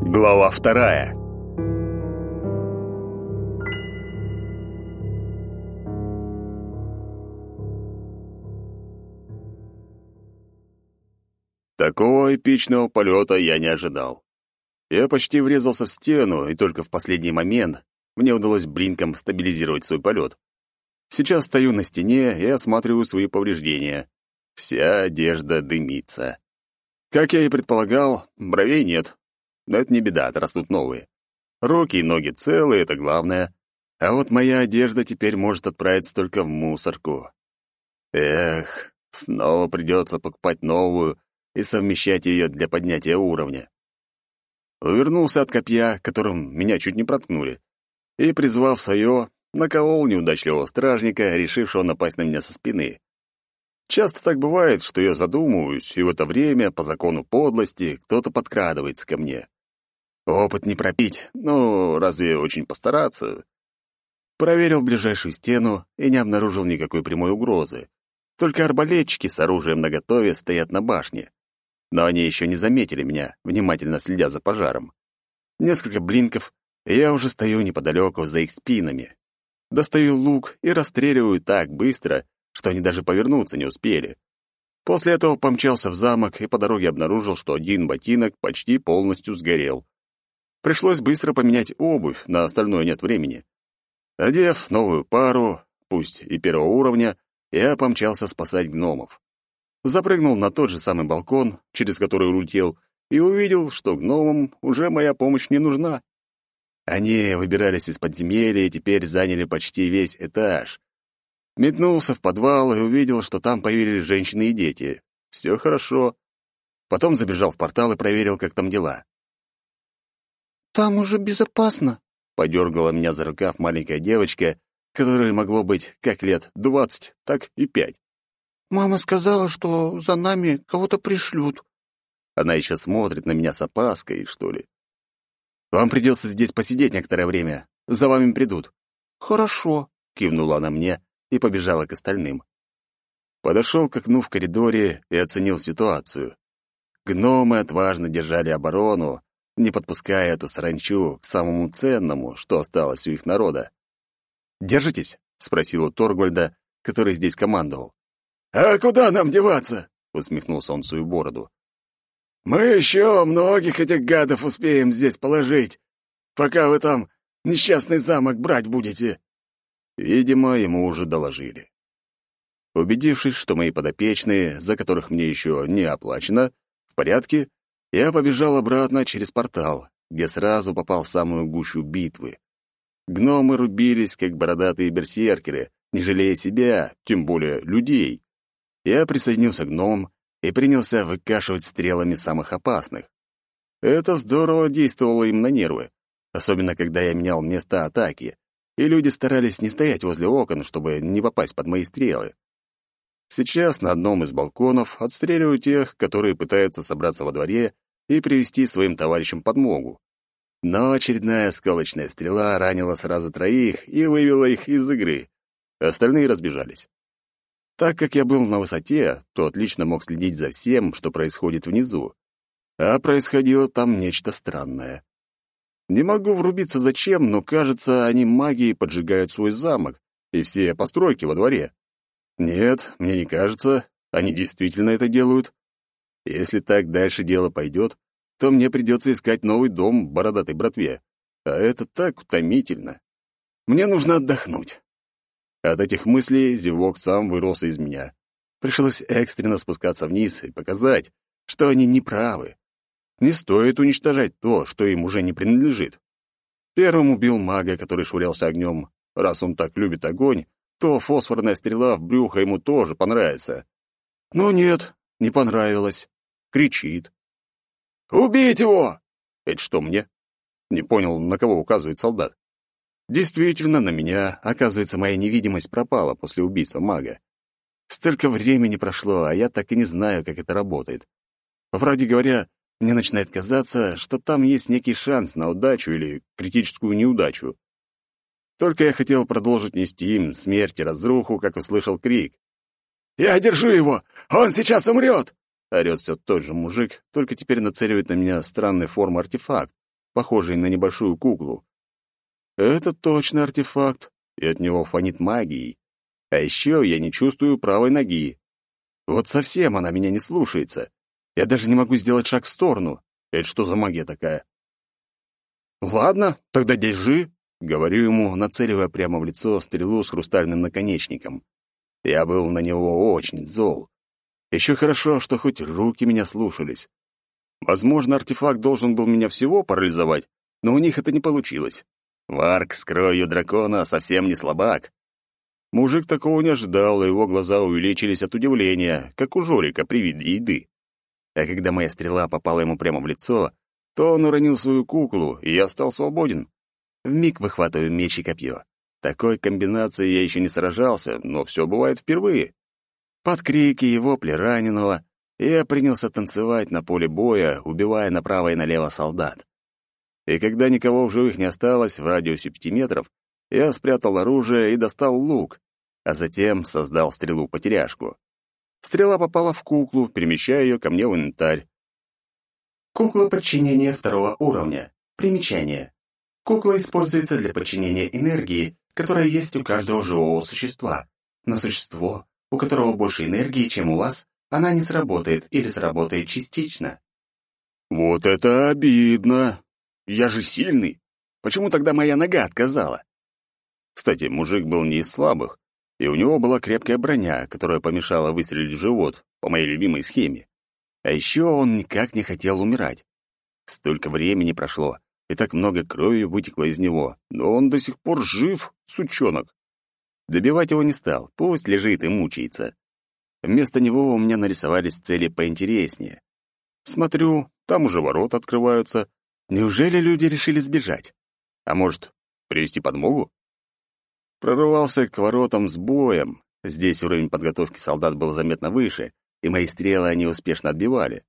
Глава вторая. Такого эпичного полета я не ожидал. Я почти врезался в стену, и только в последний момент мне удалось блинком стабилизировать свой полет. Сейчас стою на стене и осматриваю свои повреждения. Вся одежда дымится. Как я и предполагал, бровей нет. Но это не беда, отрастут новые. Руки и ноги целые, это главное. А вот моя одежда теперь может отправиться только в мусорку. Эх, снова придется покупать новую и совмещать ее для поднятия уровня. Увернулся от копья, которым меня чуть не проткнули, и, призвав свое, наколол неудачливого стражника, решившего напасть на меня со спины. Часто так бывает, что я задумываюсь, и в это время, по закону подлости, кто-то подкрадывается ко мне. Опыт не пропить, ну, разве очень постараться? Проверил ближайшую стену и не обнаружил никакой прямой угрозы. Только арбалетчики с оружием наготове стоят на башне. Но они еще не заметили меня, внимательно следя за пожаром. Несколько блинков, и я уже стою неподалеку за их спинами. Достаю лук и расстреливаю так быстро, что они даже повернуться не успели. После этого помчался в замок и по дороге обнаружил, что один ботинок почти полностью сгорел. Пришлось быстро поменять обувь, на остальное нет времени. Одев новую пару, пусть и первого уровня, я помчался спасать гномов. Запрыгнул на тот же самый балкон, через который улетел, и увидел, что гномам уже моя помощь не нужна. Они выбирались из подземелья и теперь заняли почти весь этаж. Метнулся в подвал и увидел, что там появились женщины и дети. Все хорошо. Потом забежал в портал и проверил, как там дела. «Там уже безопасно», — подергала меня за рукав маленькая девочка, которой могло быть как лет двадцать, так и пять. «Мама сказала, что за нами кого-то пришлют». Она еще смотрит на меня с опаской, что ли. «Вам придется здесь посидеть некоторое время. За вами придут». «Хорошо», — кивнула она мне и побежала к остальным. Подошел к окну в коридоре и оценил ситуацию. Гномы отважно держали оборону, не подпуская эту саранчу к самому ценному, что осталось у их народа. «Держитесь?» — спросил у Торгольда, который здесь командовал. «А куда нам деваться?» — усмехнулся он в свою бороду. «Мы еще многих этих гадов успеем здесь положить, пока вы там несчастный замок брать будете». Видимо, ему уже доложили. Убедившись, что мои подопечные, за которых мне еще не оплачено, в порядке, я побежал обратно через портал, где сразу попал в самую гущу битвы. Гномы рубились, как бородатые берсеркеры, не жалея себя, тем более людей. Я присоединился к гномам и принялся выкашивать стрелами самых опасных. Это здорово действовало им на нервы, особенно когда я менял места атаки, и люди старались не стоять возле окон, чтобы не попасть под мои стрелы. Сейчас на одном из балконов отстреливаю тех, которые пытаются собраться во дворе и привести своим товарищам подмогу. Но очередная скалочная стрела ранила сразу троих и вывела их из игры. Остальные разбежались. Так как я был на высоте, то отлично мог следить за всем, что происходит внизу. А происходило там нечто странное. Не могу врубиться зачем, но, кажется, они магией поджигают свой замок и все постройки во дворе. Нет, мне не кажется, они действительно это делают. Если так дальше дело пойдет, то мне придется искать новый дом бородатой братве. А это так утомительно. Мне нужно отдохнуть. От этих мыслей зевок сам вырвался из меня. Пришлось экстренно спускаться вниз и показать, что они неправы. Не стоит уничтожать то, что им уже не принадлежит. Первым убил мага, который швырялся огнем. Раз он так любит огонь, то фосфорная стрела в брюхо ему тоже понравится. Но нет, не понравилось. Кричит. «Убить его!» Это что, мне? Не понял, на кого указывает солдат. Действительно, на меня, оказывается, моя невидимость пропала после убийства мага. Столько времени прошло, а я так и не знаю, как это работает. Вроде говоря, мне начинает казаться, что там есть некий шанс на удачу или критическую неудачу. Только я хотел продолжить нести им смерть и разруху, как услышал крик. «Я держу его! Он сейчас умрет!» Орет все тот же мужик, только теперь нацеливает на меня странной формы артефакт, похожий на небольшую куклу. Это точно артефакт, и от него фонит магией. А еще я не чувствую правой ноги. Вот совсем она меня не слушается. Я даже не могу сделать шаг в сторону. Это что за магия такая? «Ладно, тогда держи», — говорю ему, нацеливая прямо в лицо стрелу с хрустальным наконечником. Я был на него очень зол. Еще хорошо, что хоть руки меня слушались. Возможно, артефакт должен был меня всего парализовать, но у них это не получилось. Варк с кровью дракона совсем не слабак. Мужик такого не ожидал, и его глаза увеличились от удивления, как у Жорика при виде еды. А когда моя стрела попала ему прямо в лицо, то он уронил свою куклу, и я стал свободен. Вмиг выхватываю меч и копье. Такой комбинацией я еще не сражался, но все бывает впервые. Под крики и вопли раненого я принялся танцевать на поле боя, убивая направо и налево солдат. И когда никого в живых не осталось в радиусе пяти метров, я спрятал оружие и достал лук, а затем создал стрелу-потеряшку. Стрела попала в куклу, перемещая ее ко мне в инвентарь. Кукла подчинения второго уровня. Примечание. Кукла используется для подчинения энергии, которая есть у каждого живого существа. На существо, у которого больше энергии, чем у вас, она не сработает или сработает частично. Вот это обидно. Я же сильный. Почему тогда моя нога отказала? Кстати, мужик был не из слабых, и у него была крепкая броня, которая помешала выстрелить в живот, по моей любимой схеме. А еще он никак не хотел умирать. Столько времени прошло, и так много крови вытекло из него, но он до сих пор жив, сучонок. Добивать его не стал, пусть лежит и мучается. Вместо него у меня нарисовались цели поинтереснее. Смотрю, там уже ворота открываются. Неужели люди решили сбежать? А может, привести подмогу? Прорывался к воротам с боем. Здесь уровень подготовки солдат был заметно выше, и мои стрелы они успешно отбивали.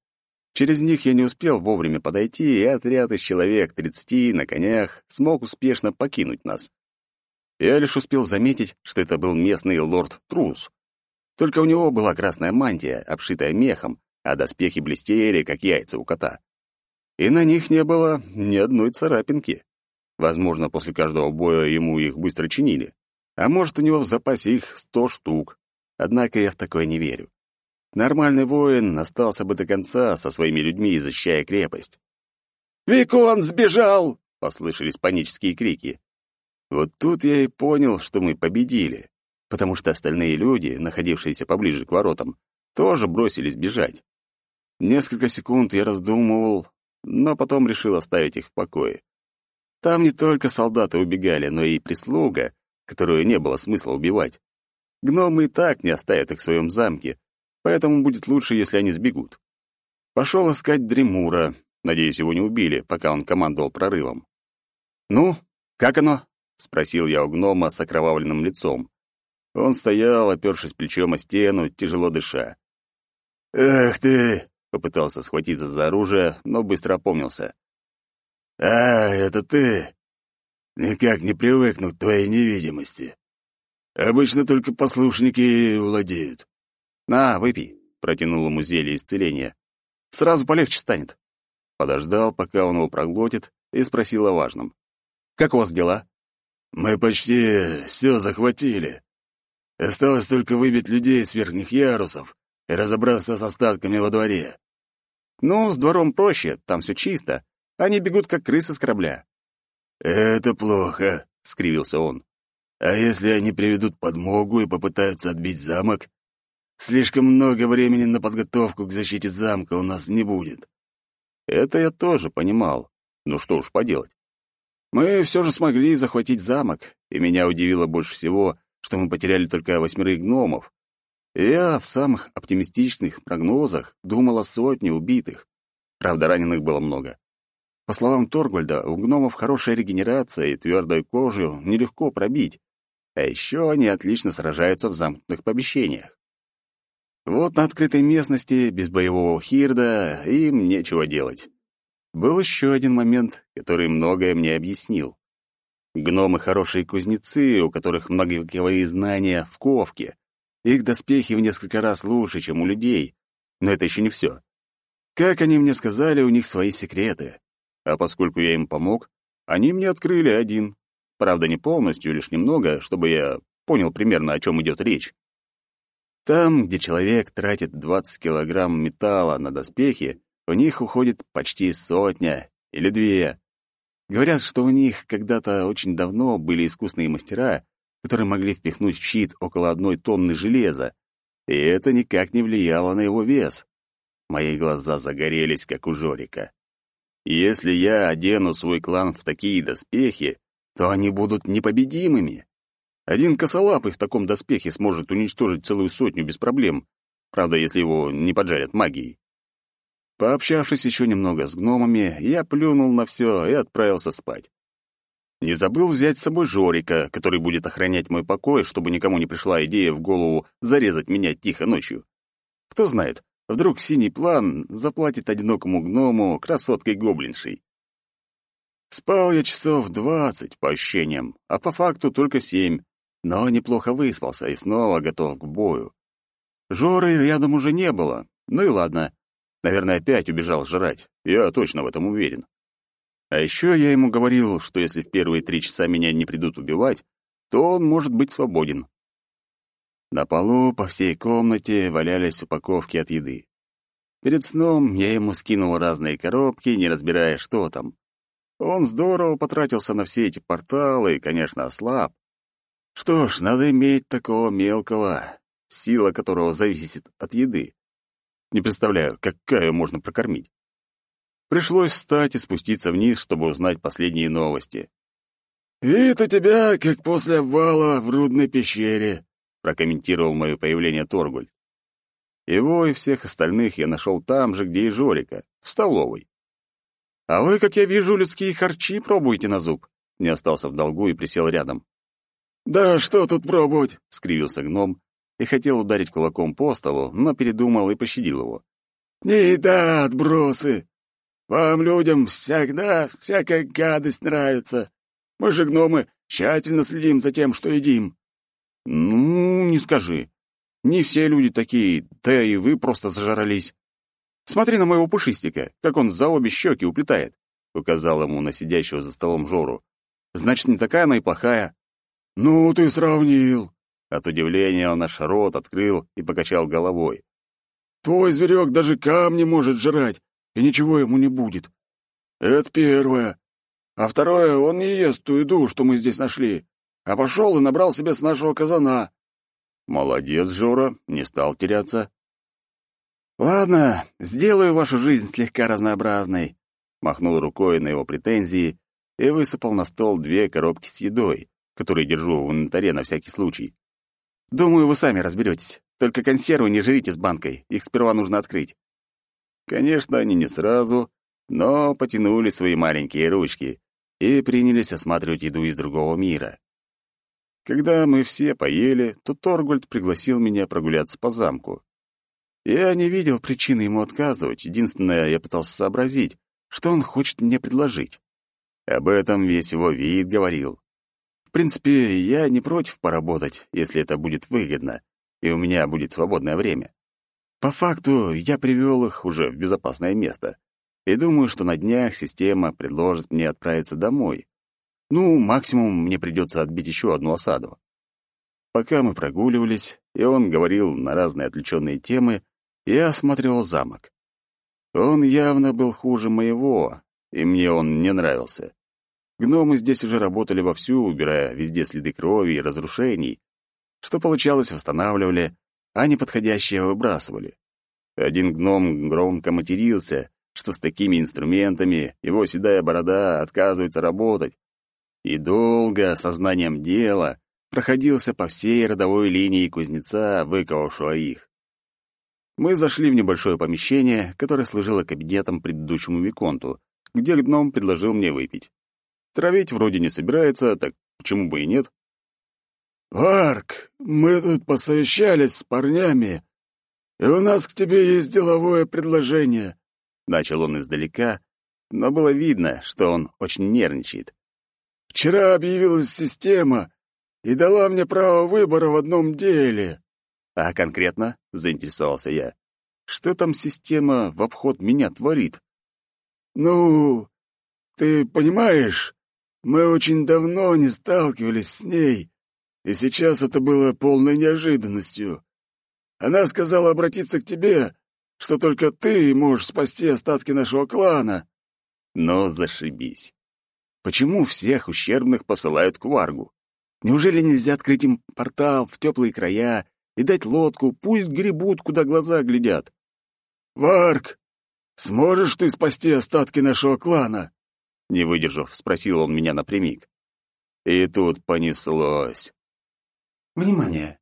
Через них я не успел вовремя подойти, и отряд из человек тридцати на конях смог успешно покинуть нас. Я лишь успел заметить, что это был местный лорд Трус. Только у него была красная мантия, обшитая мехом, а доспехи блестели, как яйца у кота. И на них не было ни одной царапинки. Возможно, после каждого боя ему их быстро чинили. А может, у него в запасе их сто штук. Однако я в такое не верю. Нормальный воин остался бы до конца со своими людьми, защищая крепость. «Викон сбежал!» — послышались панические крики. Вот тут я и понял, что мы победили, потому что остальные люди, находившиеся поближе к воротам, тоже бросились бежать. Несколько секунд я раздумывал, но потом решил оставить их в покое. Там не только солдаты убегали, но и прислуга, которую не было смысла убивать. Гномы и так не оставят их в своем замке, поэтому будет лучше, если они сбегут. Пошел искать Дремура, надеюсь, его не убили, пока он командовал прорывом. «Ну, как оно?» — спросил я у гнома с окровавленным лицом. Он стоял, опершись плечом о стену, тяжело дыша. «Эх ты!» — попытался схватиться за оружие, но быстро опомнился. «А, это ты! Никак не привыкну к твоей невидимости. Обычно только послушники владеют». «На, выпей», — протянул ему зелье исцеления. «Сразу полегче станет». Подождал, пока он его проглотит, и спросил о важном. «Как у вас дела?» Мы почти все захватили. Осталось только выбить людей с верхних ярусов и разобраться с остатками во дворе. Ну, с двором проще, там все чисто. Они бегут, как крысы с корабля. «Это плохо», — скривился он. «А если они приведут подмогу и попытаются отбить замок? Слишком много времени на подготовку к защите замка у нас не будет». Это я тоже понимал. Ну что уж поделать. Мы все же смогли захватить замок, и меня удивило больше всего, что мы потеряли только восьмерых гномов. Я в самых оптимистичных прогнозах думал о сотне убитых. Правда, раненых было много. По словам Торгольда, у гномов хорошая регенерация, и твердую кожу нелегко пробить. А еще они отлично сражаются в замкнутых помещениях. Вот на открытой местности, без боевого хирда, им нечего делать. Был еще один момент, который многое мне объяснил. Гномы — хорошие кузнецы, у которых многовековые знания в ковке. Их доспехи в несколько раз лучше, чем у людей. Но это еще не все. Как они мне сказали, у них свои секреты. А поскольку я им помог, они мне открыли один. Правда, не полностью, лишь немного, чтобы я понял примерно, о чем идет речь. Там, где человек тратит 20 килограмм металла на доспехи, у них уходит почти сотня или две. Говорят, что у них когда-то очень давно были искусные мастера, которые могли впихнуть в щит около одной тонны железа, и это никак не влияло на его вес. Мои глаза загорелись, как у Жорика. Если я одену свой клан в такие доспехи, то они будут непобедимыми. Один косолапый в таком доспехе сможет уничтожить целую сотню без проблем, правда, если его не поджарят магией. Пообщавшись еще немного с гномами, я плюнул на все и отправился спать. Не забыл взять с собой Жорика, который будет охранять мой покой, чтобы никому не пришла идея в голову зарезать меня тихо ночью. Кто знает, вдруг синий план заплатит одинокому гному красоткой-гоблиншей. Спал я часов двадцать, по ощущениям, а по факту только семь, но неплохо выспался и снова готов к бою. Жоры рядом уже не было, ну и ладно. Наверное, опять убежал жрать, я точно в этом уверен. А еще я ему говорил, что если в первые три часа меня не придут убивать, то он может быть свободен. На полу по всей комнате валялись упаковки от еды. Перед сном я ему скинул разные коробки, не разбирая, что там. Он здорово потратился на все эти порталы и, конечно, ослаб. Что ж, надо иметь такого мелкого, сила которого зависит от еды. Не представляю, какая можно прокормить. Пришлось встать и спуститься вниз, чтобы узнать последние новости. «Вид у тебя, как после обвала в рудной пещере», — прокомментировал мое появление Торгуль. Его и всех остальных я нашел там же, где и Жорика, в столовой. «А вы, как я вижу, людские харчи пробуете на зуб?» Не остался в долгу и присел рядом. «Да что тут пробовать?» — скривился гном и хотел ударить кулаком по столу, но передумал и пощадил его. «Не еда, отбросы! Вам, людям, всегда всякая гадость нравится. Мы же, гномы, тщательно следим за тем, что едим». «Ну, не скажи. Не все люди такие, да и вы просто зажрались. Смотри на моего пушистика, как он за обе щеки уплетает», — указал ему на сидящего за столом Жору. «Значит, не такая она и плохая». «Ну, ты сравнил». От удивления он аж рот открыл и покачал головой. «Твой зверек даже камни может жрать, и ничего ему не будет. Это первое. А второе, он не ест ту еду, что мы здесь нашли, а пошел и набрал себе с нашего казана. Молодец, Жора, не стал теряться. Ладно, сделаю вашу жизнь слегка разнообразной. Махнул рукой на его претензии и высыпал на стол две коробки с едой, которые держу в инвентаре на всякий случай. Думаю, вы сами разберетесь. Только консервы не жрите с банкой, их сперва нужно открыть. Конечно, они не сразу, но потянули свои маленькие ручки и принялись осматривать еду из другого мира. Когда мы все поели, то Торгульд пригласил меня прогуляться по замку. Я не видел причины ему отказывать, единственное, я пытался сообразить, что он хочет мне предложить. Об этом весь его вид говорил. В принципе, я не против поработать, если это будет выгодно, и у меня будет свободное время. По факту, я привел их уже в безопасное место. И думаю, что на днях система предложит мне отправиться домой. Ну, максимум мне придется отбить еще одну осаду. Пока мы прогуливались, и он говорил на разные отвлеченные темы, я осматривал замок. Он явно был хуже моего, и мне он не нравился. Гномы здесь уже работали вовсю, убирая везде следы крови и разрушений. Что получалось, восстанавливали, а неподходящие выбрасывали. Один гном громко матерился, что с такими инструментами его седая борода отказывается работать, и долго, сознанием дела, проходился по всей родовой линии кузнеца, выковавшего их. Мы зашли в небольшое помещение, которое служило кабинетом предыдущему Виконту, где гном предложил мне выпить. Травить вроде не собирается, так почему бы и нет? «Варк, мы тут посовещались с парнями, и у нас к тебе есть деловое предложение», — начал он издалека, но было видно, что он очень нервничает. «Вчера объявилась система и дала мне право выбора в одном деле». «А конкретно?» — заинтересовался я. «Что там система в обход меня творит?» «Ну, Ты понимаешь, мы очень давно не сталкивались с ней, и сейчас это было полной неожиданностью. Она сказала обратиться к тебе, что только ты можешь спасти остатки нашего клана. Но зашибись. Почему всех ущербных посылают к Варгу? Неужели нельзя открыть им портал в теплые края и дать лодку, пусть гребут, куда глаза глядят? «Варг, сможешь ты спасти остатки нашего клана?» Не выдержав, спросил он меня напрямик. И тут понеслось. Внимание!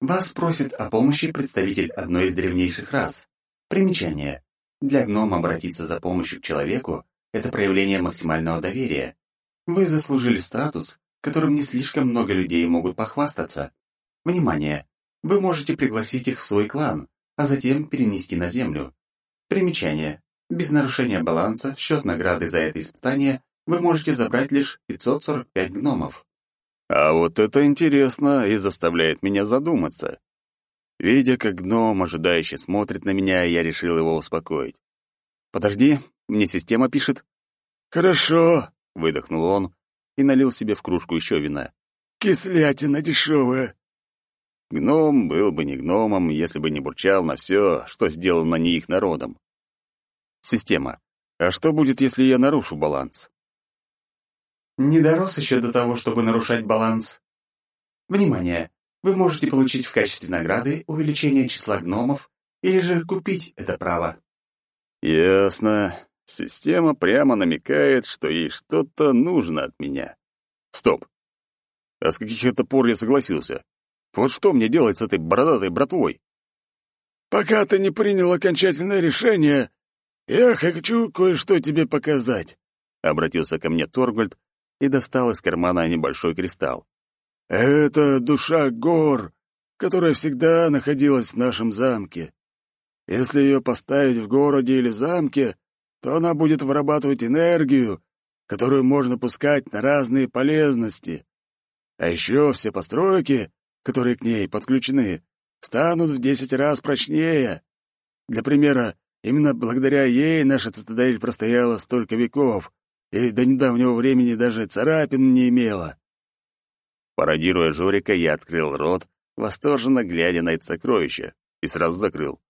Вас просит о помощи представитель одной из древнейших рас. Примечание. Для гнома обратиться за помощью к человеку — это проявление максимального доверия. Вы заслужили статус, которым не слишком много людей могут похвастаться. Внимание! Вы можете пригласить их в свой клан, а затем перенести на землю. Примечание. Без нарушения баланса в счет награды за это испытание вы можете забрать лишь 545 гномов. А вот это интересно и заставляет меня задуматься. Видя, как гном ожидающе смотрит на меня, я решил его успокоить. «Подожди, мне система пишет». «Хорошо», — выдохнул он и налил себе в кружку еще вина. «Кислятина дешевая». Гном был бы не гномом, если бы не бурчал на все, что сделано не их народом. Система. А что будет, если я нарушу баланс? Не дорос еще до того, чтобы нарушать баланс. Внимание! Вы можете получить в качестве награды увеличение числа гномов или же купить это право. Ясно. Система прямо намекает, что ей что-то нужно от меня. Стоп. А с каких это пор я согласился? Вот что мне делать с этой бородатой братвой? Пока ты не принял окончательное решение, я хочу кое-что тебе показать. Обратился ко мне Торгольд и достал из кармана небольшой кристалл. Это душа гор, которая всегда находилась в нашем замке. Если ее поставить в городе или замке, то она будет вырабатывать энергию, которую можно пускать на разные полезности. А еще все постройки, которые к ней подключены, станут в десять раз прочнее. Для примера, именно благодаря ей наша цитадель простояла столько веков и до недавнего времени даже царапин не имела. Пародируя Жорика, я открыл рот, восторженно глядя на это сокровище, и сразу закрыл.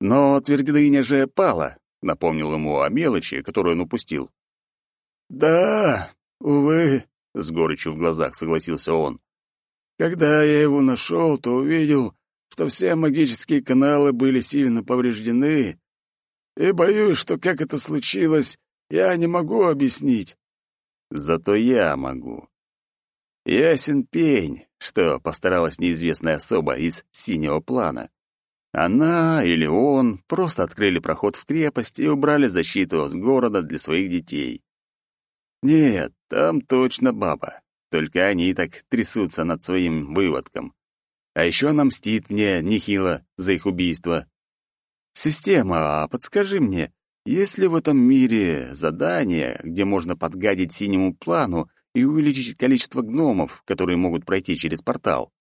«Но твердыня же пала», — напомнил ему о мелочи, которую он упустил. «Да, увы», — с горечью в глазах согласился он. «Когда я его нашел, то увидел, что все магические каналы были сильно повреждены, и боюсь, что как это случилось, я не могу объяснить». «Зато я могу. Ясен пень, что постаралась неизвестная особа из синего плана. Она или он просто открыли проход в крепость и убрали защиту с города для своих детей. Нет, там точно баба. Только они так трясутся над своим выводком. А еще она мстит мне нехило за их убийство. Система, а подскажи мне, есть ли в этом мире задание, где можно подгадить синему плану и увеличить количество гномов, которые могут пройти через портал.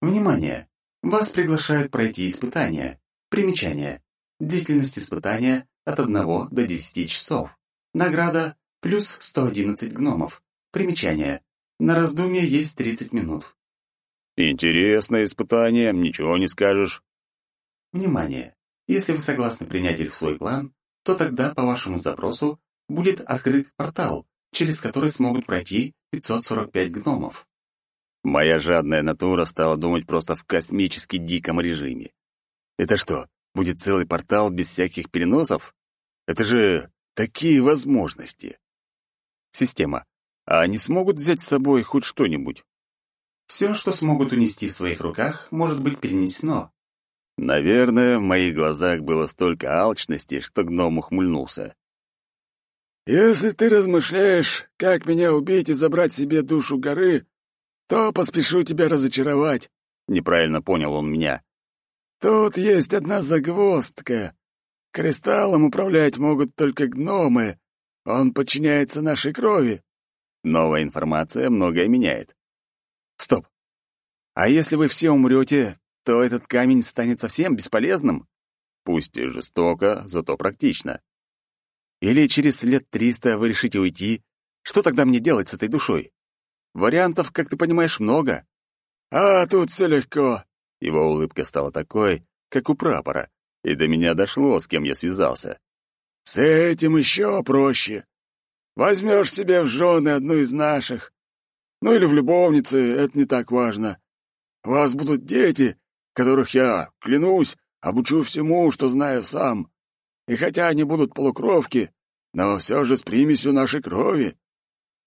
Внимание! Вас приглашают пройти испытание. Примечание. Длительность испытания от 1 до 10 часов. Награда плюс 111 гномов. Примечание. На раздумье есть 30 минут. Интересное испытание, ничего не скажешь. Внимание! Если вы согласны принять их в свой клан, то тогда по вашему запросу будет открыт портал, через который смогут пройти 545 гномов. Моя жадная натура стала думать просто в космически диком режиме. Это что, будет целый портал без всяких переносов? Это же такие возможности. Система. А они смогут взять с собой хоть что-нибудь? Все, что смогут унести в своих руках, может быть перенесено. Наверное, в моих глазах было столько алчности, что гном ухмыльнулся. «Если ты размышляешь, как меня убить и забрать себе душу горы, то поспешу тебя разочаровать», — неправильно понял он меня. «Тут есть одна загвоздка. Кристаллом управлять могут только гномы. Он подчиняется нашей крови». Новая информация многое меняет. Стоп. А если вы все умрете, то этот камень станет совсем бесполезным? Пусть и жестоко, зато практично. Или через лет триста вы решите уйти? Что тогда мне делать с этой душой? Вариантов, как ты понимаешь, много. А тут все легко. Его улыбка стала такой, как у прапора, и до меня дошло, с кем я связался. С этим еще проще. Возьмешь себе в жены одну из наших. Ну или в любовницы, это не так важно. У вас будут дети, которых я, клянусь, обучу всему, что знаю сам. И хотя они будут полукровки, но все же с примесью нашей крови.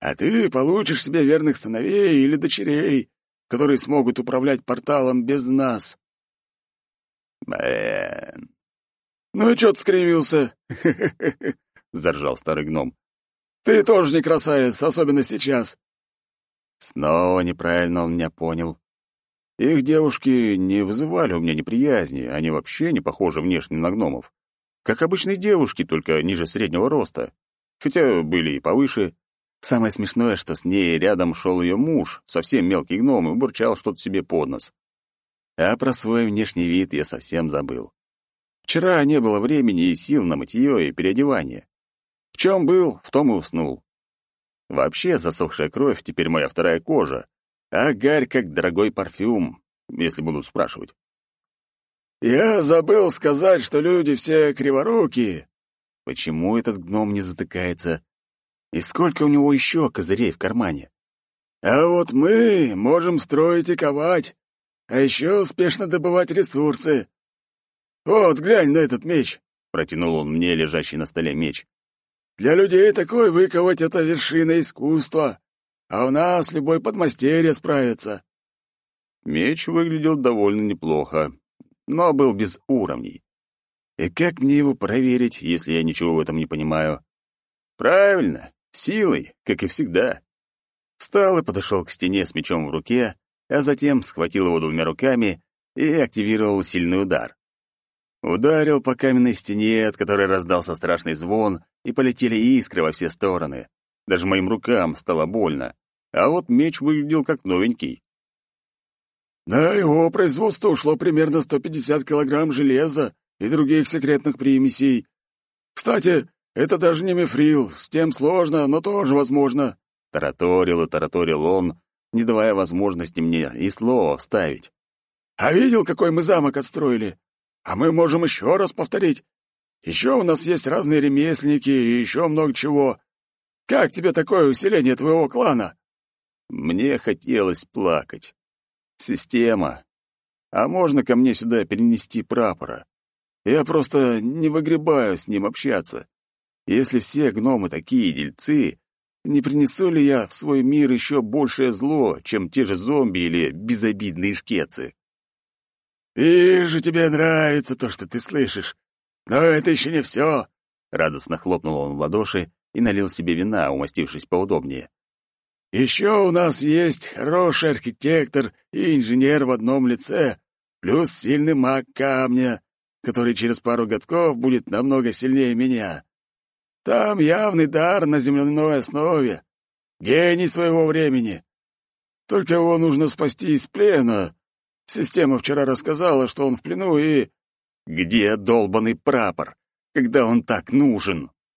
А ты получишь себе верных сыновей или дочерей, которые смогут управлять порталом без нас. Блин. Ну и чё ты скривился? заржал старый гном. Ты тоже не красавец, особенно сейчас. Снова неправильно он меня понял. Их девушки не вызывали у меня неприязни, они вообще не похожи внешне на гномов. Как обычные девушки, только ниже среднего роста. Хотя были и повыше. Самое смешное, что с ней рядом шел ее муж, совсем мелкий гном, и бурчал что-то себе под нос. А про свой внешний вид я совсем забыл. Вчера не было времени и сил на мытье и переодевание. В чем был, в том и уснул. Вообще засохшая кровь теперь моя вторая кожа, а гарь как дорогой парфюм, если будут спрашивать. «Я забыл сказать, что люди все криворукие». Почему этот гном не затыкается? И сколько у него еще козырей в кармане? «А вот мы можем строить и ковать, а еще успешно добывать ресурсы. Вот, глянь на этот меч», — протянул он мне лежащий на столе меч. «Для людей такой выковать — это вершина искусства, а у нас любой подмастерье справится». Меч выглядел довольно неплохо, но был без уровней. И как мне его проверить, если я ничего в этом не понимаю? Правильно, силой, как и всегда. Встал и подошел к стене с мечом в руке, а затем схватил его двумя руками и активировал сильный удар. Ударил по каменной стене, от которой раздался страшный звон, и полетели искры во все стороны. Даже моим рукам стало больно, а вот меч выглядел как новенький. На его производство ушло примерно 150 килограмм железа и других секретных примесей. Кстати, это даже не мифрил, с тем сложно, но тоже возможно. Тараторил и тараторил он, не давая возможности мне и слова вставить. А видел, какой мы замок отстроили? А мы можем еще раз повторить. Еще у нас есть разные ремесленники и еще много чего. Как тебе такое усиление твоего клана? Мне хотелось плакать. Система. А можно ко мне сюда перенести прапора? Я просто не выгребаю с ним общаться. Если все гномы такие дельцы, не принесу ли я в свой мир еще большее зло, чем те же зомби или безобидные шкецы? «Вижу, тебе нравится то, что ты слышишь. Но это еще не все!» Радостно хлопнул он в ладоши и налил себе вина, умастившись поудобнее. Еще у нас есть хороший архитектор и инженер в одном лице, плюс сильный маг камня, который через пару годков будет намного сильнее меня. Там явный дар на земляной основе, гений своего времени. Только его нужно спасти из плена. Система вчера рассказала, что он в плену и... Где долбанный прапор, когда он так нужен?